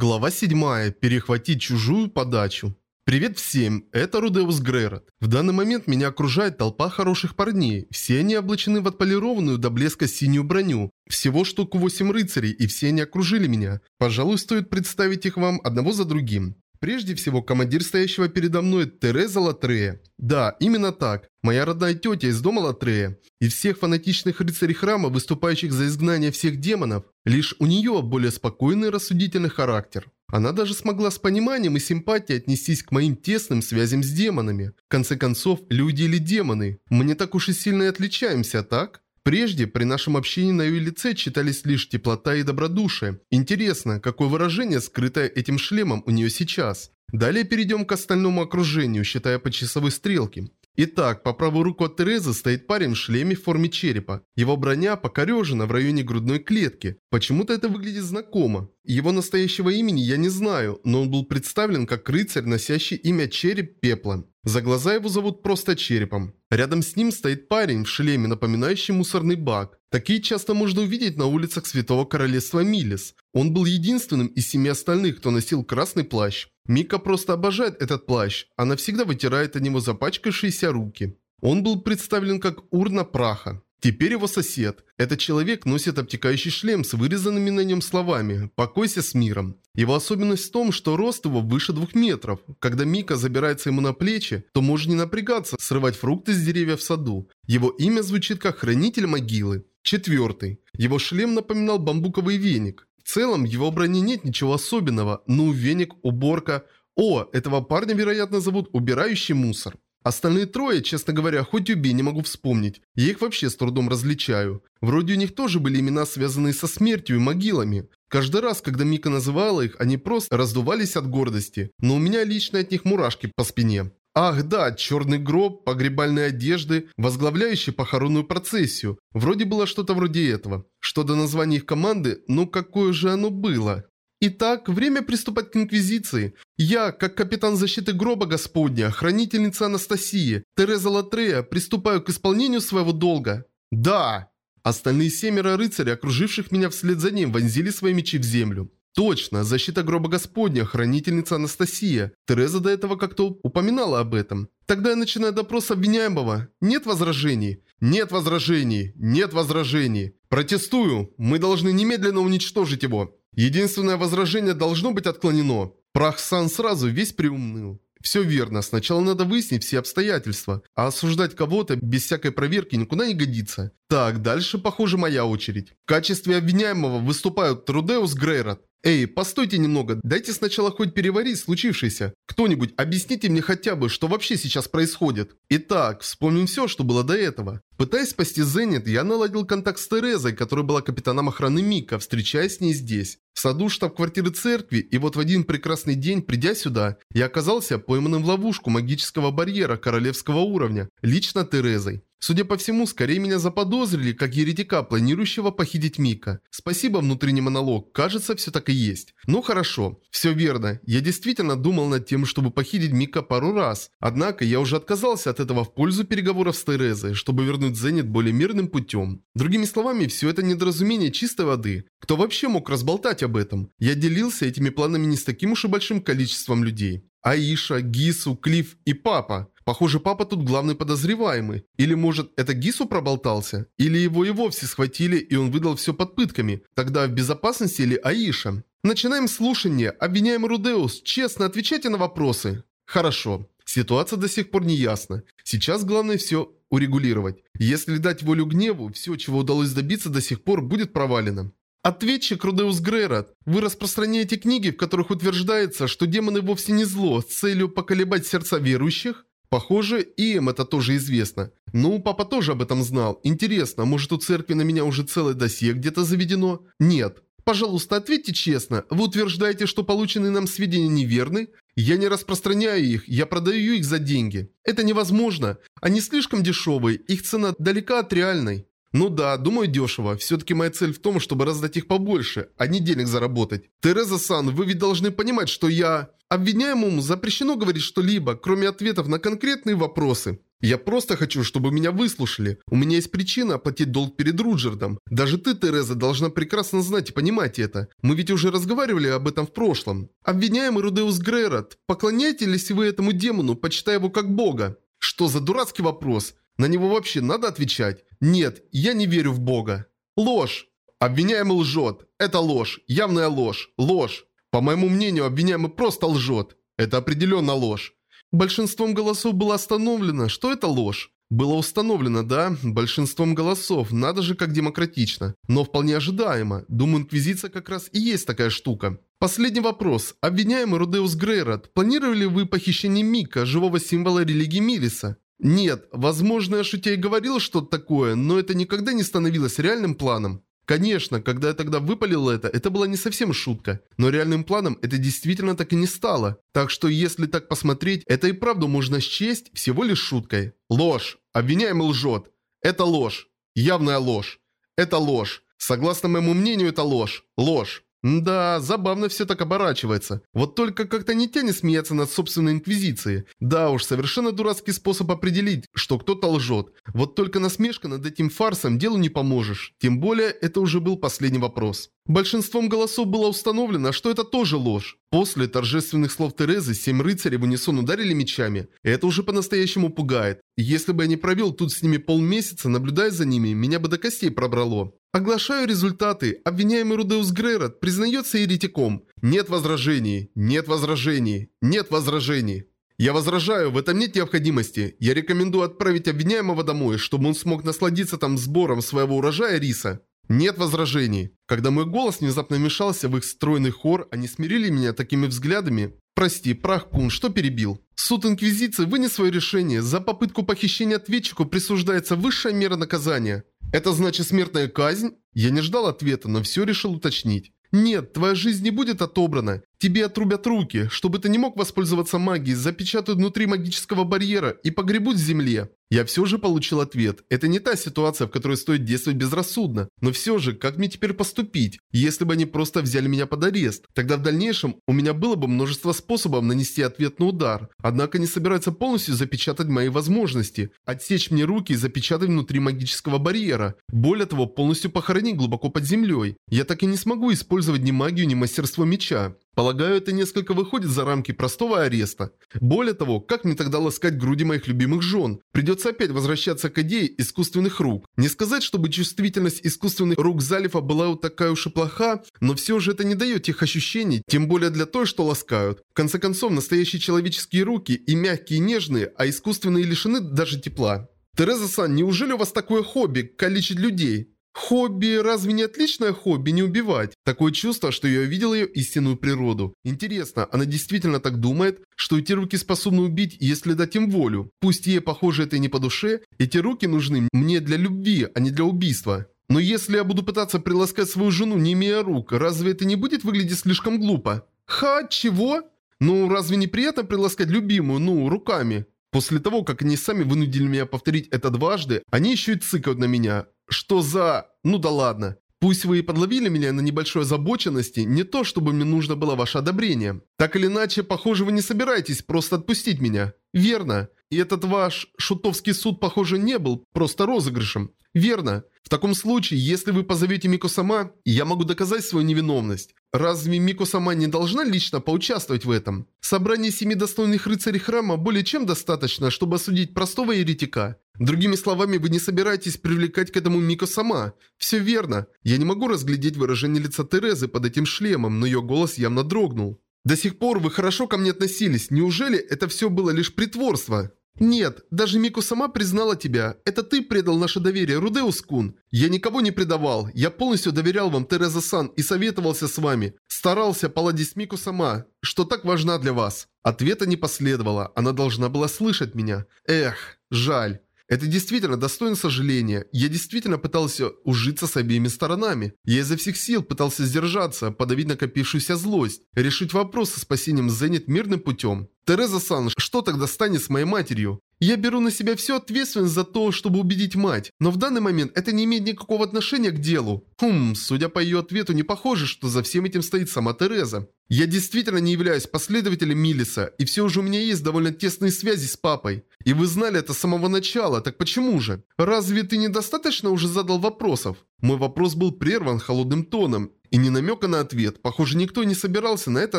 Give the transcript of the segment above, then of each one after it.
Глава 7. Перехватить чужую подачу. Привет всем, это Рудеус Грейрот. В данный момент меня окружает толпа хороших парней. Все они облачены в отполированную до блеска синюю броню. Всего штук 8 рыцарей, и все они окружили меня. Пожалуй, стоит представить их вам одного за другим. Прежде всего, командир стоящего передо мной Тереза Латрея. Да, именно так. Моя родная тетя из дома Латрея. Из всех фанатичных рыцарей храма, выступающих за изгнание всех демонов, лишь у нее более спокойный и рассудительный характер. Она даже смогла с пониманием и симпатией отнестись к моим тесным связям с демонами. В конце концов, люди или демоны. Мы не так уж и сильно и отличаемся, так? Прежде при нашем общении на ее лице читались лишь теплота и добродушие. Интересно, какое выражение, скрытое этим шлемом, у нее сейчас? Далее перейдем к остальному окружению, считая по часовой стрелке. Итак, по правую руку от Терезы стоит парень в шлеме в форме черепа. Его броня покорежена в районе грудной клетки. Почему-то это выглядит знакомо. Его настоящего имени я не знаю, но он был представлен как рыцарь, носящий имя Череп Пепла. За глаза его зовут просто Черепом. Рядом с ним стоит парень в шлеме, напоминающий мусорный бак. Такие часто можно увидеть на улицах Святого Королевства Милис. Он был единственным из семи остальных, кто носил красный плащ. Мика просто обожает этот плащ. Она всегда вытирает от него запачкавшиеся руки. Он был представлен как урна праха. Теперь его сосед. Этот человек носит обтекающий шлем с вырезанными на нем словами «Покойся с миром». Его особенность в том, что рост его выше двух метров. Когда Мика забирается ему на плечи, то может не напрягаться, срывать фрукты с деревьев в саду. Его имя звучит как «Хранитель могилы». Четвертый. Его шлем напоминал бамбуковый веник. Целом, его броне нет ничего особенного. Ну, веник, уборка. О, этого парня, вероятно, зовут «Убирающий мусор». Остальные трое, честно говоря, хоть убей, не могу вспомнить. Я их вообще с трудом различаю. Вроде у них тоже были имена, связанные со смертью и могилами. Каждый раз, когда Мика называла их, они просто раздувались от гордости. Но у меня лично от них мурашки по спине. Ах да, черный гроб, погребальные одежды, возглавляющий похоронную процессию. Вроде было что-то вроде этого. Что до названия их команды, ну какое же оно было? Итак, время приступать к Инквизиции. Я, как капитан защиты гроба Господня, хранительница Анастасии, Тереза Латрея, приступаю к исполнению своего долга. Да! Остальные семеро рыцарей, окруживших меня вслед за ним, вонзили свои мечи в землю. Точно, защита гроба Господня, хранительница Анастасия. Тереза до этого как-то упоминала об этом. Тогда я начинаю допрос обвиняемого. Нет возражений? Нет возражений. Нет возражений. Протестую. Мы должны немедленно уничтожить его. Единственное возражение должно быть отклонено. Прах-сан сразу весь приумныл. Все верно, сначала надо выяснить все обстоятельства, а осуждать кого-то без всякой проверки никуда не годится. Так, дальше, похоже, моя очередь. В качестве обвиняемого выступают Трудеус Грейрот, Эй, постойте немного, дайте сначала хоть переварить случившееся. Кто-нибудь, объясните мне хотя бы, что вообще сейчас происходит. Итак, вспомним все, что было до этого. Пытаясь спасти Зенит, я наладил контакт с Терезой, которая была капитаном охраны Мика, встречаясь с ней здесь. В саду штаб-квартиры церкви, и вот в один прекрасный день, придя сюда, я оказался пойманным в ловушку магического барьера королевского уровня, лично Терезой. Судя по всему, скорее меня заподозрили, как еретика, планирующего похитить Мика. Спасибо, внутренний монолог, кажется, все так и есть. Ну хорошо, все верно. Я действительно думал над тем, чтобы похитить Мика пару раз. Однако я уже отказался от этого в пользу переговоров с Терезой, чтобы вернуть Зенит более мирным путем. Другими словами, все это недоразумение чистой воды. Кто вообще мог разболтать об этом? Я делился этими планами не с таким уж и большим количеством людей. Аиша, Гису, Клифф и Папа. Похоже, папа тут главный подозреваемый. Или может это Гису проболтался? Или его и вовсе схватили и он выдал все под пытками? Тогда в безопасности или Аиша? Начинаем слушание. Обвиняем Рудеус. Честно отвечайте на вопросы. Хорошо. Ситуация до сих пор не ясна. Сейчас главное все урегулировать. Если дать волю гневу, все, чего удалось добиться до сих пор, будет провалено. Ответчик Рудеус Грейрот. Вы распространяете книги, в которых утверждается, что демоны вовсе не зло, с целью поколебать сердца верующих? Похоже, и им это тоже известно. Ну, папа тоже об этом знал. Интересно, может у церкви на меня уже целое досье где-то заведено? Нет. Пожалуйста, ответьте честно. Вы утверждаете, что полученные нам сведения неверны? Я не распространяю их, я продаю их за деньги. Это невозможно. Они слишком дешевые, их цена далека от реальной. Ну да, думаю дешево. Все-таки моя цель в том, чтобы раздать их побольше, а не денег заработать. Тереза-сан, вы ведь должны понимать, что я... Обвиняемому запрещено говорить что-либо, кроме ответов на конкретные вопросы. Я просто хочу, чтобы меня выслушали. У меня есть причина оплатить долг перед Руджердом. Даже ты, Тереза, должна прекрасно знать и понимать это. Мы ведь уже разговаривали об этом в прошлом. Обвиняемый Рудеус Грейрот, поклоняетесь вы этому демону, почитая его как бога? Что за дурацкий вопрос? На него вообще надо отвечать? Нет, я не верю в бога. Ложь. Обвиняемый лжет. Это ложь. Явная ложь. Ложь. По моему мнению, обвиняемый просто лжет. Это определенно ложь. Большинством голосов было остановлено, что это ложь. Было установлено, да, большинством голосов, надо же как демократично. Но вполне ожидаемо. Думаю, Инквизиция как раз и есть такая штука. Последний вопрос. Обвиняемый Рудеус Грейрот, планировали вы похищение Мика, живого символа религии Мириса? Нет, возможно, я шутя и говорил что-то такое, но это никогда не становилось реальным планом. Конечно, когда я тогда выпалил это, это была не совсем шутка. Но реальным планом это действительно так и не стало. Так что если так посмотреть, это и правду можно счесть всего лишь шуткой. Ложь. Обвиняемый лжет. Это ложь. Явная ложь. Это ложь. Согласно моему мнению, это ложь. Ложь. Да, забавно все так оборачивается. Вот только как-то не тянет смеяться над собственной инквизицией. Да уж, совершенно дурацкий способ определить, что кто-то лжет. Вот только насмешка над этим фарсом делу не поможешь. Тем более, это уже был последний вопрос. Большинством голосов было установлено, что это тоже ложь. После торжественных слов Терезы семь рыцарей в унисон ударили мечами. Это уже по-настоящему пугает. Если бы я не провел тут с ними полмесяца, наблюдая за ними, меня бы до костей пробрало. Оглашаю результаты. Обвиняемый Рудеус Грейрот признается еретиком. Нет возражений. Нет возражений. Нет возражений. Я возражаю, в этом нет необходимости. Я рекомендую отправить обвиняемого домой, чтобы он смог насладиться там сбором своего урожая риса. Нет возражений. Когда мой голос внезапно вмешался в их стройный хор, они смирили меня такими взглядами. Прости, прах Кун, что перебил? Суд Инквизиции вынес свое решение. За попытку похищения ответчику присуждается высшая мера наказания. Это значит смертная казнь? Я не ждал ответа, но все решил уточнить. Нет, твоя жизнь не будет отобрана. Тебе отрубят руки, чтобы ты не мог воспользоваться магией, запечатают внутри магического барьера и погребут в земле. Я все же получил ответ. Это не та ситуация, в которой стоит действовать безрассудно. Но все же, как мне теперь поступить? Если бы они просто взяли меня под арест, тогда в дальнейшем у меня было бы множество способов нанести ответный удар. Однако они собираются полностью запечатать мои возможности, отсечь мне руки и запечатать внутри магического барьера. Более того, полностью похоронить глубоко под землей. Я так и не смогу использовать ни магию, ни мастерство меча. Полагаю, это несколько выходит за рамки простого ареста. Более того, как мне тогда ласкать груди моих любимых жен? Придется опять возвращаться к идее искусственных рук. Не сказать, чтобы чувствительность искусственных рук Залифа была такая уж и плоха, но все же это не дает тех ощущений, тем более для той, что ласкают. В конце концов, настоящие человеческие руки и мягкие и нежные, а искусственные лишены даже тепла. Тереза-сан, неужели у вас такое хобби – калечить людей? Хобби, разве не отличное хобби не убивать? Такое чувство, что я увидел ее истинную природу. Интересно, она действительно так думает, что эти руки способны убить, если дать им волю? Пусть ей, похоже, это и не по душе, эти руки нужны мне для любви, а не для убийства. Но если я буду пытаться приласкать свою жену, не имея рук, разве это не будет выглядеть слишком глупо? Ха, чего? Ну, разве не приятно приласкать любимую, ну, руками? После того, как они сами вынудили меня повторить это дважды, они еще и цыкают на меня. Что за... Ну да ладно. Пусть вы и подловили меня на небольшой озабоченности, не то чтобы мне нужно было ваше одобрение. Так или иначе, похоже, вы не собираетесь просто отпустить меня. Верно. И этот ваш шутовский суд, похоже, не был просто розыгрышем. Верно. В таком случае, если вы позовете Мико сама, я могу доказать свою невиновность. Разве Мико сама не должна лично поучаствовать в этом? Собрание семи достойных рыцарей храма более чем достаточно, чтобы осудить простого еретика. Другими словами, вы не собираетесь привлекать к этому Мико сама. Все верно. Я не могу разглядеть выражение лица Терезы под этим шлемом, но ее голос явно дрогнул. До сих пор вы хорошо ко мне относились. Неужели это все было лишь притворство? «Нет, даже Мику сама признала тебя. Это ты предал наше доверие, Рудеус-кун. Я никого не предавал. Я полностью доверял вам, Тереза-сан, и советовался с вами. Старался поладить с Мику сама, что так важна для вас». Ответа не последовало. Она должна была слышать меня. Эх, жаль. Это действительно достойно сожаления. Я действительно пытался ужиться с обеими сторонами. Я изо всех сил пытался сдержаться, подавить накопившуюся злость, решить вопрос со спасением Зенит мирным путем. Тереза Сан, что тогда станет с моей матерью? Я беру на себя всю ответственность за то, чтобы убедить мать, но в данный момент это не имеет никакого отношения к делу. Хм, судя по ее ответу, не похоже, что за всем этим стоит сама Тереза. Я действительно не являюсь последователем Миллиса, и все же у меня есть довольно тесные связи с папой. И вы знали это с самого начала, так почему же? Разве ты недостаточно уже задал вопросов? Мой вопрос был прерван холодным тоном, и не намека на ответ. Похоже, никто не собирался на это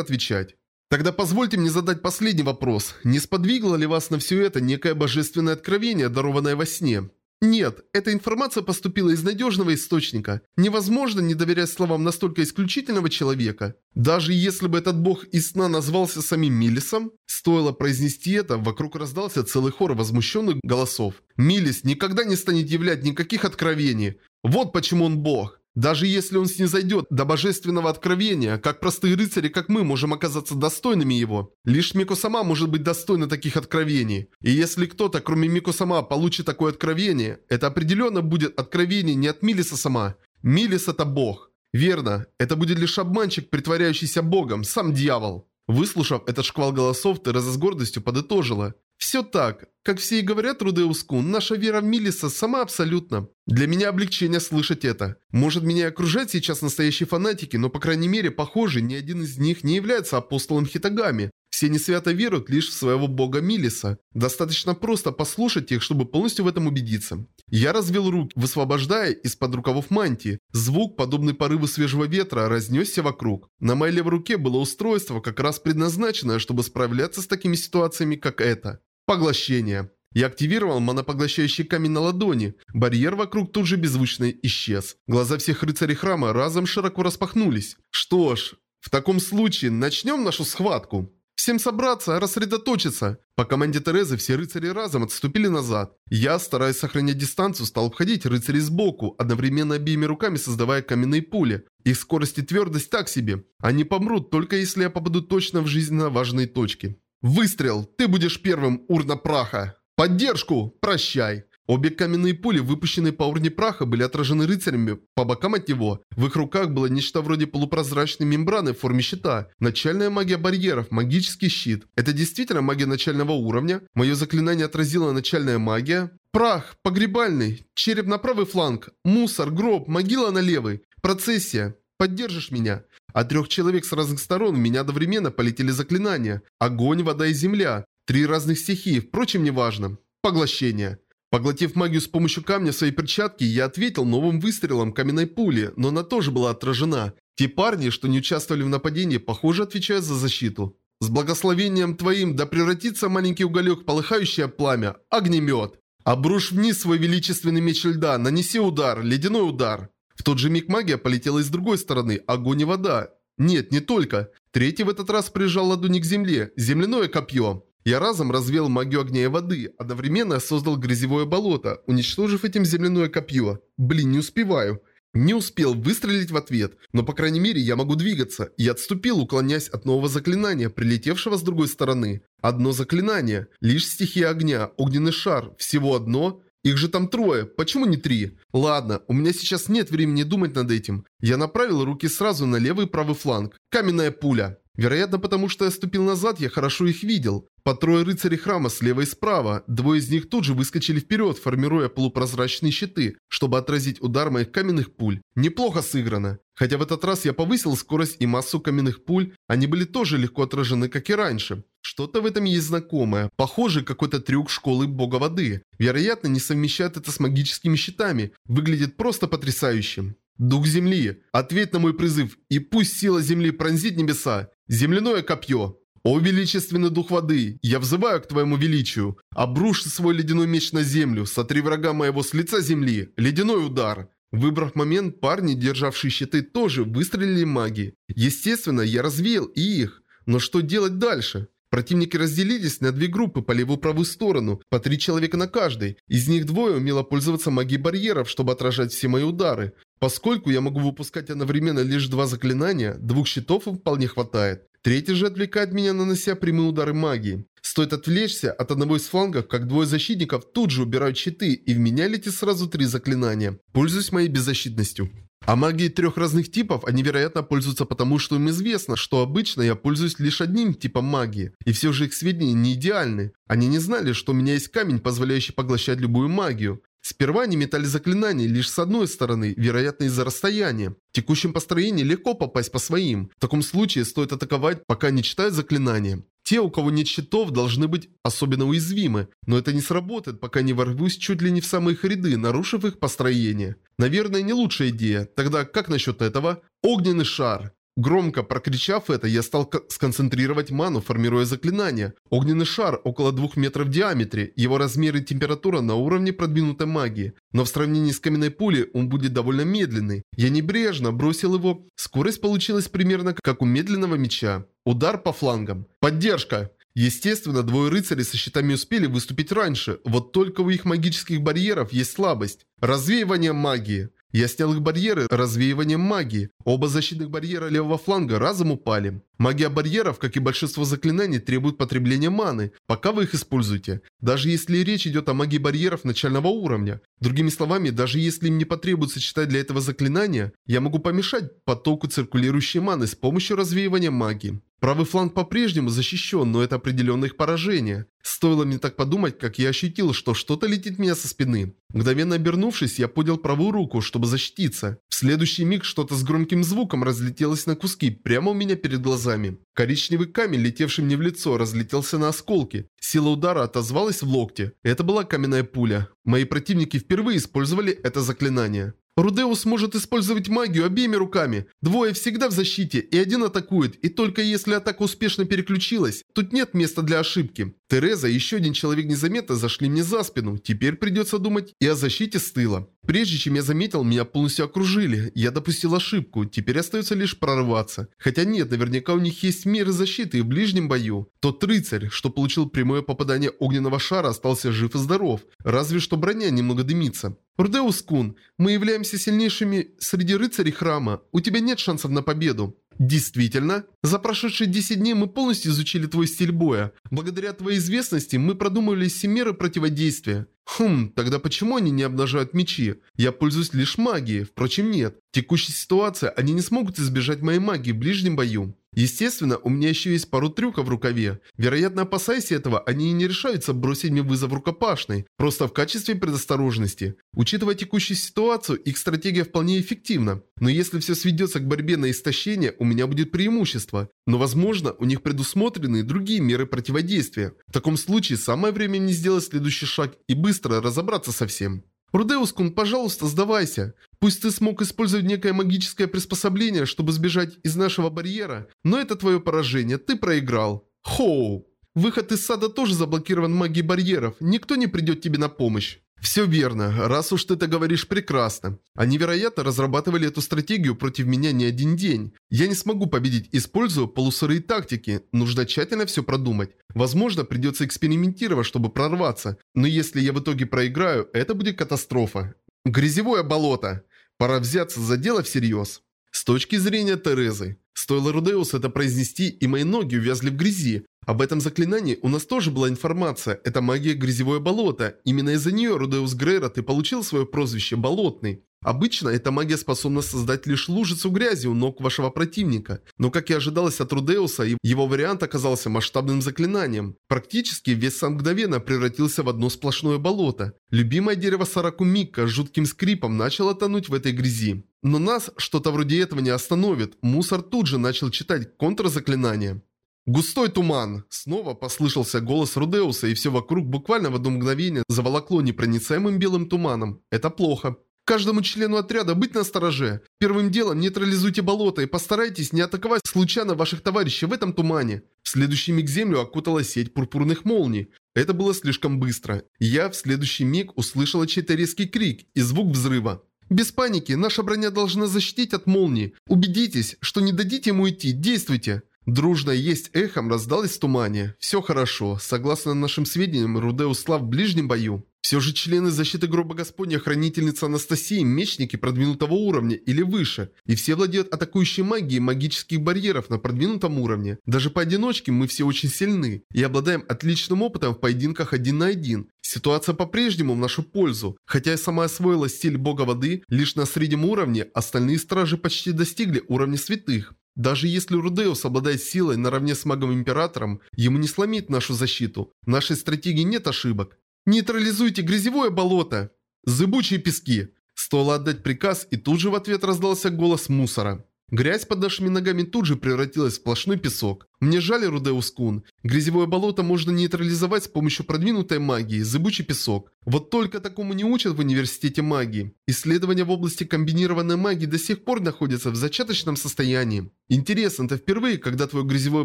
отвечать. Тогда позвольте мне задать последний вопрос. Не сподвигло ли вас на все это некое божественное откровение, дарованное во сне? Нет, эта информация поступила из надежного источника. Невозможно не доверять словам настолько исключительного человека. Даже если бы этот бог из сна назвался самим Милисом, стоило произнести это, вокруг раздался целый хор возмущенных голосов. Милис никогда не станет являть никаких откровений. Вот почему он бог. Даже если он снизойдет до божественного откровения, как простые рыцари, как мы, можем оказаться достойными его. Лишь Мико сама может быть достойна таких откровений. И если кто-то, кроме Мико сама, получит такое откровение, это определенно будет откровение не от Милиса сама. Милис это бог. Верно, это будет лишь обманщик, притворяющийся богом, сам дьявол. Выслушав этот шквал голосов, Тереза с гордостью подытожила. Все так. Как все и говорят Рудеуску, наша вера в Милиса сама абсолютно. Для меня облегчение слышать это. Может меня и окружать сейчас настоящие фанатики, но по крайней мере, похоже, ни один из них не является апостолом Хитагами. Все не свято веруют лишь в своего бога Милиса. Достаточно просто послушать их, чтобы полностью в этом убедиться. Я развел руки, высвобождая из-под рукавов мантии. Звук, подобный порыву свежего ветра, разнесся вокруг. На моей левой руке было устройство, как раз предназначенное, чтобы справляться с такими ситуациями, как это. Поглощение. Я активировал монопоглощающий камень на ладони. Барьер вокруг тут же беззвучно исчез. Глаза всех рыцарей храма разом широко распахнулись. Что ж, в таком случае начнем нашу схватку. Всем собраться, рассредоточиться. По команде Терезы все рыцари разом отступили назад. Я, стараясь сохранять дистанцию, стал обходить рыцарей сбоку, одновременно обеими руками создавая каменные пули. Их скорость и твердость так себе. Они помрут, только если я попаду точно в жизненно важные точки. Выстрел! Ты будешь первым, урна праха! Поддержку! Прощай! Обе каменные пули, выпущенные по урне праха, были отражены рыцарями по бокам от него. В их руках было нечто вроде полупрозрачной мембраны в форме щита. Начальная магия барьеров, магический щит. Это действительно магия начального уровня? Мое заклинание отразила начальная магия. Прах, погребальный, череп на правый фланг, мусор, гроб, могила на левый. Процессия. Поддержишь меня? От трех человек с разных сторон в меня одновременно полетели заклинания. Огонь, вода и земля. Три разных стихии, впрочем, неважно. Поглощение. Поглотив магию с помощью камня своей перчатке, я ответил новым выстрелом каменной пули, но она тоже была отражена. Те парни, что не участвовали в нападении, похоже, отвечают за защиту. С благословением твоим да превратится маленький уголек полыхающее пламя. Огнемет. Обрушь вниз свой величественный меч льда, нанеси удар, ледяной удар. В тот же миг магия полетела из другой стороны, огонь и вода. Нет, не только. Третий в этот раз прижал ладони к земле, земляное копье. Я разом развел магию огня и воды, одновременно создал грязевое болото, уничтожив этим земляное копье. Блин, не успеваю. Не успел выстрелить в ответ, но по крайней мере я могу двигаться, и отступил, уклоняясь от нового заклинания, прилетевшего с другой стороны. Одно заклинание, лишь стихия огня, огненный шар, всего одно. Их же там трое, почему не три? Ладно, у меня сейчас нет времени думать над этим. Я направил руки сразу на левый и правый фланг. Каменная пуля. Вероятно, потому что я ступил назад, я хорошо их видел. По трое рыцарей храма слева и справа. Двое из них тут же выскочили вперед, формируя полупрозрачные щиты, чтобы отразить удар моих каменных пуль. Неплохо сыграно. Хотя в этот раз я повысил скорость и массу каменных пуль, они были тоже легко отражены, как и раньше. Что-то в этом есть знакомое. Похоже, какой-то трюк школы бога воды. Вероятно, не совмещают это с магическими щитами. Выглядит просто потрясающим. Дух земли, ответь на мой призыв, и пусть сила земли пронзит небеса. Земляное копье. «О, величественный дух воды, я взываю к твоему величию. Обруши свой ледяной меч на землю, сотри врага моего с лица земли. Ледяной удар». Выбрав момент, парни, державшие щиты, тоже выстрелили магией. Естественно, я развеял и их. Но что делать дальше? Противники разделились на две группы по левую и правую сторону, по три человека на каждой. Из них двое умело пользоваться магией барьеров, чтобы отражать все мои удары. Поскольку я могу выпускать одновременно лишь два заклинания, двух щитов вполне хватает. Третий же отвлекает меня, нанося прямые удары магии. Стоит отвлечься от одного из флангов, как двое защитников тут же убирают щиты, и в меня летит сразу три заклинания. Пользуюсь моей беззащитностью. А магии трех разных типов, они, вероятно, пользуются потому, что им известно, что обычно я пользуюсь лишь одним типом магии. И все же их сведения не идеальны. Они не знали, что у меня есть камень, позволяющий поглощать любую магию. Сперва они метали заклинания лишь с одной стороны, вероятно из-за расстояния. В текущем построении легко попасть по своим. В таком случае стоит атаковать, пока не читают заклинания. Те, у кого нет щитов, должны быть особенно уязвимы, но это не сработает, пока не ворвусь чуть ли не в самые их ряды, нарушив их построение. Наверное, не лучшая идея. Тогда как насчет этого? Огненный шар. Громко прокричав это, я стал сконцентрировать ману, формируя заклинание. Огненный шар около двух метров в диаметре, его размер и температура на уровне продвинутой магии. Но в сравнении с каменной пулей он будет довольно медленный. Я небрежно бросил его. Скорость получилась примерно как у медленного меча. Удар по флангам. Поддержка! Естественно, двое рыцарей со щитами успели выступить раньше, вот только у их магических барьеров есть слабость. Развеивание магии. Я снял их барьеры развеиванием магии. Оба защитных барьера левого фланга разом упали. Магия барьеров, как и большинство заклинаний, требует потребления маны, пока вы их используете. Даже если речь идет о магии барьеров начального уровня. Другими словами, даже если им не потребуется читать для этого заклинания, я могу помешать потоку циркулирующей маны с помощью развеивания магии. Правый фланг по-прежнему защищен, но это определенное их поражение. Стоило мне так подумать, как я ощутил, что что-то летит меня со спины. Мгновенно обернувшись, я поднял правую руку, чтобы защититься. В следующий миг что-то с громким звуком разлетелось на куски прямо у меня перед глазами. Коричневый камень, летевший мне в лицо, разлетелся на осколки. Сила удара отозвалась в локте. Это была каменная пуля. Мои противники впервые использовали это заклинание. Рудеус может использовать магию обеими руками. Двое всегда в защите, и один атакует, и только если атака успешно переключилась, тут нет места для ошибки. Тереза и еще один человек незаметно зашли мне за спину. Теперь придется думать и о защите с тыла. Прежде чем я заметил, меня полностью окружили. Я допустил ошибку. Теперь остается лишь прорваться. Хотя нет, наверняка у них есть меры защиты и в ближнем бою. Тот рыцарь, что получил прямое попадание огненного шара, остался жив и здоров. Разве что броня немного дымится. Рудеус Кун, мы являемся сильнейшими среди рыцарей храма. У тебя нет шансов на победу. Действительно, за прошедшие 10 дней мы полностью изучили твой стиль боя. Благодаря твоей известности мы продумали все меры противодействия. Хм, тогда почему они не обнажают мечи? Я пользуюсь лишь магией, впрочем нет. В текущей ситуации они не смогут избежать моей магии в ближнем бою. Естественно, у меня еще есть пару трюков в рукаве. Вероятно, опасаясь этого, они и не решаются бросить мне вызов рукопашный, просто в качестве предосторожности. Учитывая текущую ситуацию, их стратегия вполне эффективна. Но если все сведется к борьбе на истощение, у меня будет преимущество. Но возможно, у них предусмотрены другие меры противодействия. В таком случае, самое время мне сделать следующий шаг и быстро разобраться со всем. Рудеускун, пожалуйста, сдавайся. Пусть ты смог использовать некое магическое приспособление, чтобы сбежать из нашего барьера, но это твое поражение, ты проиграл. Хоу. Выход из сада тоже заблокирован магией барьеров, никто не придет тебе на помощь. Все верно, раз уж ты это говоришь прекрасно. Они, вероятно, разрабатывали эту стратегию против меня не один день. Я не смогу победить, используя полусырые тактики. Нужно тщательно все продумать. Возможно, придется экспериментировать, чтобы прорваться. Но если я в итоге проиграю, это будет катастрофа. Грязевое болото. Пора взяться за дело всерьез. С точки зрения Терезы. Стоило Рудеус это произнести, и мои ноги увязли в грязи. Об этом заклинании у нас тоже была информация. Это магия грязевое болото. Именно из-за нее Рудеус Грейрот и получил свое прозвище «Болотный». Обычно эта магия способна создать лишь лужицу грязи у ног вашего противника. Но как и ожидалось от Рудеуса, его вариант оказался масштабным заклинанием. Практически весь сам мгновенно превратился в одно сплошное болото. Любимое дерево Сараку Микка с жутким скрипом начало тонуть в этой грязи. Но нас что-то вроде этого не остановит. Мусор тут же начал читать контрзаклинание. «Густой туман!» Снова послышался голос Рудеуса, и все вокруг буквально в одно мгновение заволокло непроницаемым белым туманом. Это плохо. Каждому члену отряда быть настороже. Первым делом нейтрализуйте болото и постарайтесь не атаковать случайно ваших товарищей в этом тумане. В следующий миг землю окутала сеть пурпурных молний. Это было слишком быстро. Я в следующий миг услышала чей-то резкий крик и звук взрыва. Без паники, наша броня должна защитить от молнии. Убедитесь, что не дадите ему идти, действуйте. Дружно есть эхом раздалось в тумане. Все хорошо. Согласно нашим сведениям, Рудеус слав в ближнем бою. Все же члены защиты гроба Господня, хранительница Анастасии, мечники продвинутого уровня или выше. И все владеют атакующей магией магических барьеров на продвинутом уровне. Даже поодиночке мы все очень сильны и обладаем отличным опытом в поединках один на один. Ситуация по-прежнему в нашу пользу. Хотя я сама освоила стиль бога воды лишь на среднем уровне, остальные стражи почти достигли уровня святых. Даже если Рудеус обладает силой наравне с магом-императором, ему не сломить нашу защиту. В нашей стратегии нет ошибок. Нейтрализуйте грязевое болото! Зыбучие пески! Стоило отдать приказ, и тут же в ответ раздался голос мусора. Грязь под нашими ногами тут же превратилась в сплошной песок. Мне жаль, Рудеус Кун. Грязевое болото можно нейтрализовать с помощью продвинутой магии, зыбучий песок. Вот только такому не учат в университете магии. Исследования в области комбинированной магии до сих пор находятся в зачаточном состоянии. Интересно, это впервые, когда твое грязевое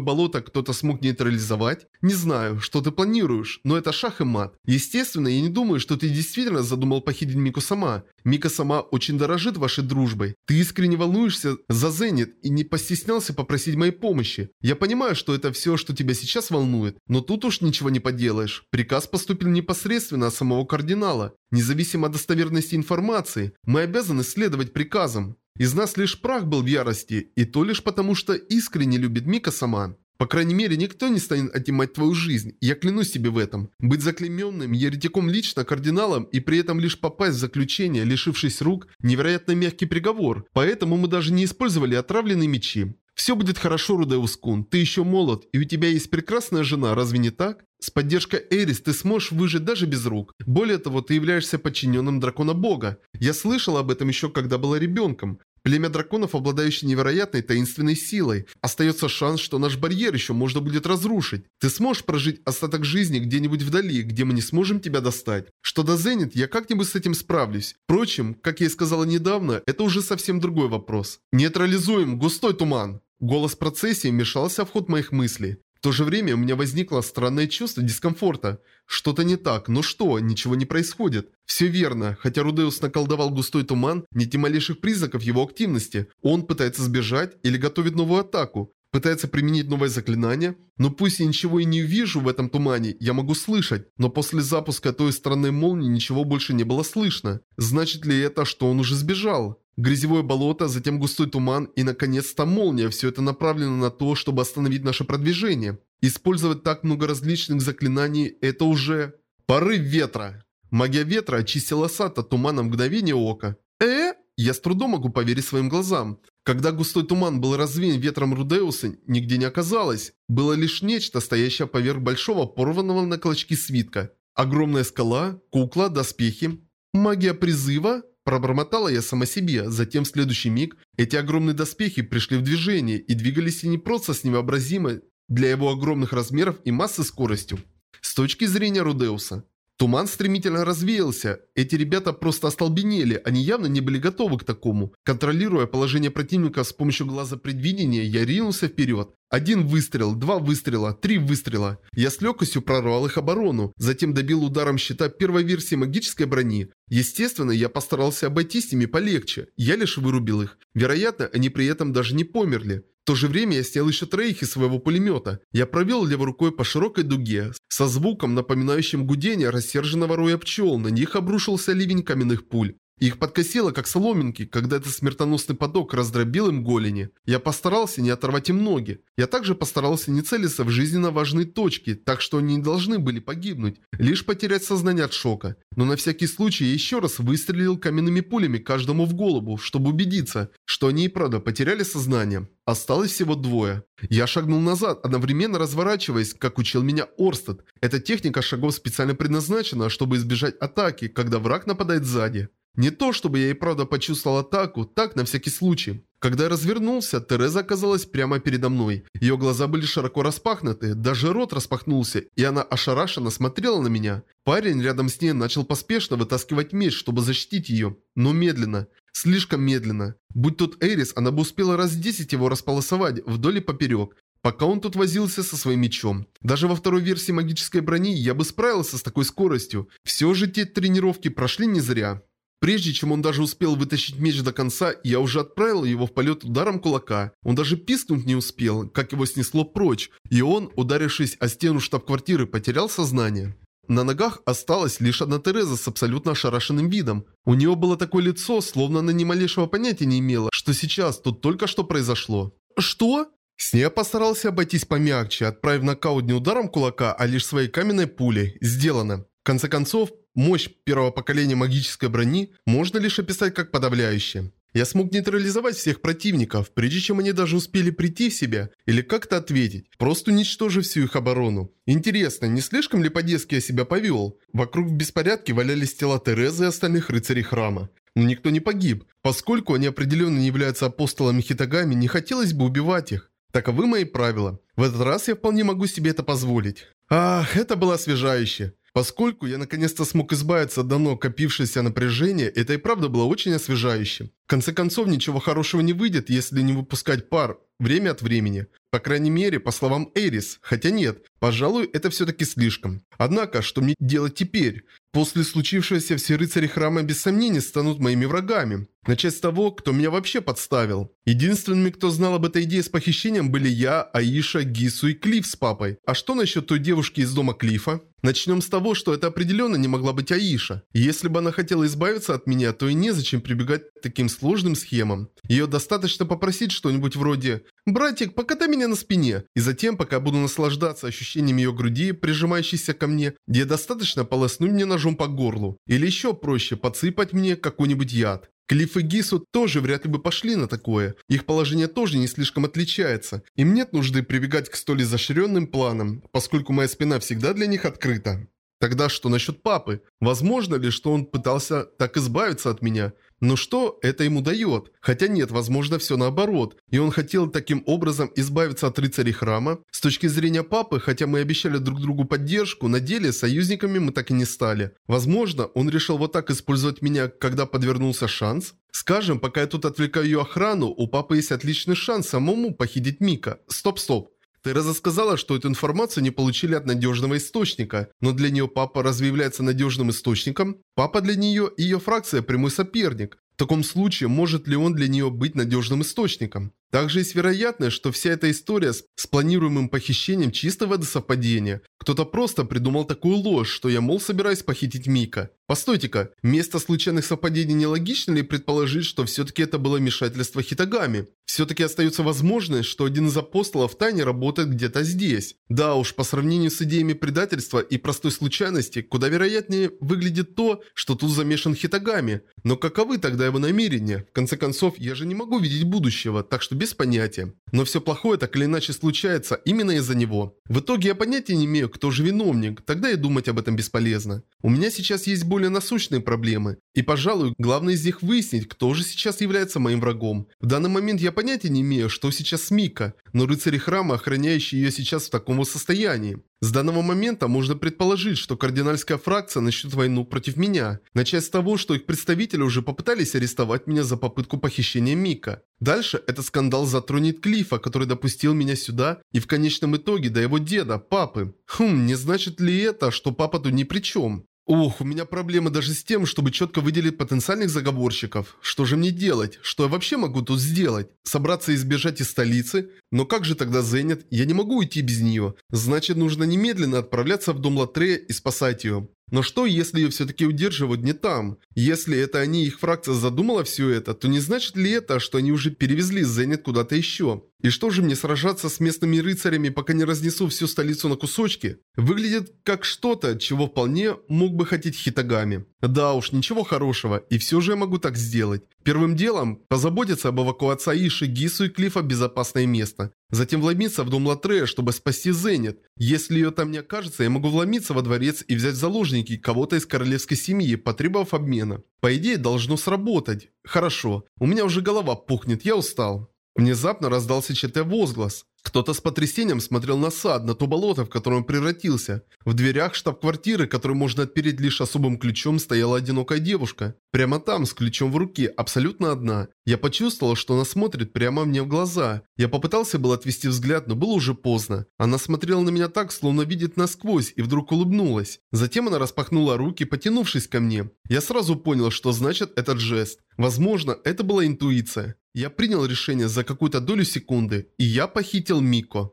болото кто-то смог нейтрализовать? Не знаю, что ты планируешь, но это шах и мат. Естественно, я не думаю, что ты действительно задумал похитить Мику сама. Мика сама очень дорожит вашей дружбой. Ты искренне волнуешься за Зенит и не постеснялся попросить моей помощи. Я понимаю, что это все, что тебя сейчас волнует, но тут уж ничего не поделаешь. Приказ поступил непосредственно от самого кардинала. Независимо от достоверности информации, мы обязаны следовать приказам. Из нас лишь прах был в ярости, и то лишь потому, что искренне любит Мика сама. По крайней мере, никто не станет отнимать твою жизнь, я клянусь тебе в этом. Быть заклеменным, еретиком лично, кардиналом и при этом лишь попасть в заключение, лишившись рук, невероятно мягкий приговор. Поэтому мы даже не использовали отравленные мечи. «Все будет хорошо, Рудеус Кун, ты еще молод, и у тебя есть прекрасная жена, разве не так? С поддержкой Эрис ты сможешь выжить даже без рук. Более того, ты являешься подчиненным дракона бога. Я слышал об этом еще когда была ребенком. Племя драконов, обладающее невероятной таинственной силой. Остается шанс, что наш барьер еще можно будет разрушить. Ты сможешь прожить остаток жизни где-нибудь вдали, где мы не сможем тебя достать. Что до Зенит, я как-нибудь с этим справлюсь. Впрочем, как я и сказала недавно, это уже совсем другой вопрос. Нейтрализуем густой туман. Голос процессии вмешался в ход моих мыслей. В то же время у меня возникло странное чувство дискомфорта. Что-то не так, но что, ничего не происходит. Все верно, хотя Рудеус наколдовал густой туман, нет ни малейших признаков его активности. Он пытается сбежать или готовит новую атаку. Пытается применить новое заклинание. Но пусть я ничего и не вижу в этом тумане, я могу слышать. Но после запуска той странной молнии ничего больше не было слышно. Значит ли это, что он уже сбежал? Грязевое болото, затем густой туман и, наконец-то, молния. Все это направлено на то, чтобы остановить наше продвижение. Использовать так много различных заклинаний – это уже... Порыв ветра. Магия ветра очистила сад от тумана мгновение ока. Э? Я с трудом могу поверить своим глазам. Когда густой туман был развеян ветром Рудеуса, нигде не оказалось. Было лишь нечто, стоящее поверх большого порванного на клочки свитка. Огромная скала, кукла, доспехи. Магия призыва? Пробормотала я сама себе, затем в следующий миг эти огромные доспехи пришли в движение и двигались и не просто с невообразимой для его огромных размеров и массы скоростью. С точки зрения Рудеуса, Туман стремительно развеялся. Эти ребята просто остолбенели, они явно не были готовы к такому. Контролируя положение противника с помощью глаза предвидения, я ринулся вперед. Один выстрел, два выстрела, три выстрела. Я с легкостью прорвал их оборону, затем добил ударом щита первой версии магической брони. Естественно, я постарался обойти с ними полегче. Я лишь вырубил их. Вероятно, они при этом даже не померли. В то же время я снял еще троих из своего пулемета. Я провел левой рукой по широкой дуге, со звуком, напоминающим гудение рассерженного роя пчел. На них обрушился ливень каменных пуль. Их подкосило, как соломинки, когда этот смертоносный поток раздробил им голени. Я постарался не оторвать им ноги. Я также постарался не целиться в жизненно важные точки, так что они не должны были погибнуть, лишь потерять сознание от шока. Но на всякий случай я еще раз выстрелил каменными пулями каждому в голову, чтобы убедиться, что они и правда потеряли сознание. Осталось всего двое. Я шагнул назад, одновременно разворачиваясь, как учил меня Орстед. Эта техника шагов специально предназначена, чтобы избежать атаки, когда враг нападает сзади. Не то, чтобы я и правда почувствовал атаку, так на всякий случай. Когда я развернулся, Тереза оказалась прямо передо мной. Ее глаза были широко распахнуты, даже рот распахнулся, и она ошарашенно смотрела на меня. Парень рядом с ней начал поспешно вытаскивать меч, чтобы защитить ее, но медленно. Слишком медленно. Будь тут Эрис, она бы успела раз десять его располосовать вдоль и поперек, пока он тут возился со своим мечом. Даже во второй версии магической брони я бы справился с такой скоростью. Все же те тренировки прошли не зря. Прежде чем он даже успел вытащить меч до конца, я уже отправил его в полет ударом кулака. Он даже пискнуть не успел, как его снесло прочь, и он, ударившись о стену штаб-квартиры, потерял сознание. На ногах осталась лишь одна Тереза с абсолютно ошарашенным видом. У нее было такое лицо, словно она ни малейшего понятия не имела, что сейчас тут только что произошло. «Что?» С ней постарался обойтись помягче, отправив нокаут не ударом кулака, а лишь своей каменной пулей. Сделано. В конце концов, мощь первого поколения магической брони можно лишь описать как подавляющая. Я смог нейтрализовать всех противников, прежде чем они даже успели прийти в себя или как-то ответить, просто уничтожив всю их оборону. Интересно, не слишком ли по-детски я себя повел? Вокруг в беспорядке валялись тела Терезы и остальных рыцарей храма. Но никто не погиб. Поскольку они определенно не являются апостолами Хитагами, не хотелось бы убивать их. Таковы мои правила. В этот раз я вполне могу себе это позволить. Ах, это было освежающе. Поскольку я наконец-то смог избавиться от давно копившегося напряжения, это и правда было очень освежающе. В конце концов, ничего хорошего не выйдет, если не выпускать пар время от времени. По крайней мере, по словам Эрис. Хотя нет, пожалуй, это все-таки слишком. Однако, что мне делать теперь? После случившегося все рыцари храма без сомнений станут моими врагами. Начать с того, кто меня вообще подставил. Единственными, кто знал об этой идее с похищением, были я, Аиша, Гису и Клифф с папой. А что насчет той девушки из дома Клифа? Начнем с того, что это определенно не могла быть Аиша. если бы она хотела избавиться от меня, то и незачем прибегать к таким сложным схемам. Ее достаточно попросить что-нибудь вроде «Братик, покатай меня на спине». И затем, пока буду наслаждаться ощущением ее груди, прижимающейся ко мне, где достаточно полоснуть мне ножом по горлу. Или еще проще, подсыпать мне какой-нибудь яд. Клифф и Гису тоже вряд ли бы пошли на такое. Их положение тоже не слишком отличается. Им нет нужды прибегать к столь изощренным планам, поскольку моя спина всегда для них открыта. Тогда что насчет папы? Возможно ли, что он пытался так избавиться от меня? Но что это ему дает? Хотя нет, возможно, все наоборот. И он хотел таким образом избавиться от рыцарей храма. С точки зрения папы, хотя мы обещали друг другу поддержку, на деле союзниками мы так и не стали. Возможно, он решил вот так использовать меня, когда подвернулся шанс? Скажем, пока я тут отвлекаю ее охрану, у папы есть отличный шанс самому похитить Мика. Стоп-стоп. Тереза сказала, что эту информацию не получили от надежного источника, но для нее папа разве является надежным источником? Папа для нее и ее фракция прямой соперник. В таком случае, может ли он для нее быть надежным источником? Также есть вероятность, что вся эта история с, с планируемым похищением чисто воды совпадения. Кто-то просто придумал такую ложь, что я, мол, собираюсь похитить Мика. Постойте-ка, вместо случайных совпадений нелогично ли предположить, что все-таки это было вмешательство Хитагами? Все-таки остается возможность, что один из апостолов тайне работает где-то здесь. Да уж, по сравнению с идеями предательства и простой случайности, куда вероятнее выглядит то, что тут замешан Хитагами. Но каковы тогда его намерения? В конце концов, я же не могу видеть будущего, так что без понятия. Но все плохое так или иначе случается именно из-за него. В итоге я понятия не имею, кто же виновник, тогда и думать об этом бесполезно. У меня сейчас есть более насущные проблемы. И, пожалуй, главное из них выяснить, кто же сейчас является моим врагом. В данный момент я понятия не имею, что сейчас с Мика, но рыцари храма, охраняющие ее сейчас в таком вот состоянии. С данного момента можно предположить, что кардинальская фракция начнет войну против меня, начать с того, что их представители уже попытались арестовать меня за попытку похищения Мика. Дальше этот скандал затронет Клифа, который допустил меня сюда, и в конечном итоге до его деда, папы. Хм, не значит ли это, что папа тут ни при чем? Ух, у меня проблемы даже с тем, чтобы четко выделить потенциальных заговорщиков. Что же мне делать? Что я вообще могу тут сделать? Собраться и сбежать из столицы? Но как же тогда Зенит? Я не могу уйти без нее. Значит, нужно немедленно отправляться в дом Латрея и спасать ее. Но что, если ее все-таки удерживают не там? Если это они, их фракция задумала все это, то не значит ли это, что они уже перевезли Зенит куда-то еще? И что же мне сражаться с местными рыцарями, пока не разнесу всю столицу на кусочки? Выглядит как что-то, чего вполне мог бы хотеть Хитагами. Да уж, ничего хорошего, и все же я могу так сделать. Первым делом позаботиться об эвакуации Аиши, Гису и Клифа в безопасное место. Затем вломиться в дом Латрея, чтобы спасти Зенит. Если ее там не окажется, я могу вломиться во дворец и взять в заложники кого-то из королевской семьи, потребовав обмена. По идее, должно сработать. Хорошо, у меня уже голова пухнет, я устал. Внезапно раздался чей-то возглас. Кто-то с потрясением смотрел на сад, на то болото, в которое он превратился. В дверях штаб-квартиры, которую можно отпереть лишь особым ключом, стояла одинокая девушка. Прямо там, с ключом в руке, абсолютно одна. Я почувствовал, что она смотрит прямо мне в глаза. Я попытался был отвести взгляд, но было уже поздно. Она смотрела на меня так, словно видит насквозь, и вдруг улыбнулась. Затем она распахнула руки, потянувшись ко мне. Я сразу понял, что значит этот жест. Возможно, это была интуиция. Я принял решение за какую-то долю секунды, и я похитил Мико.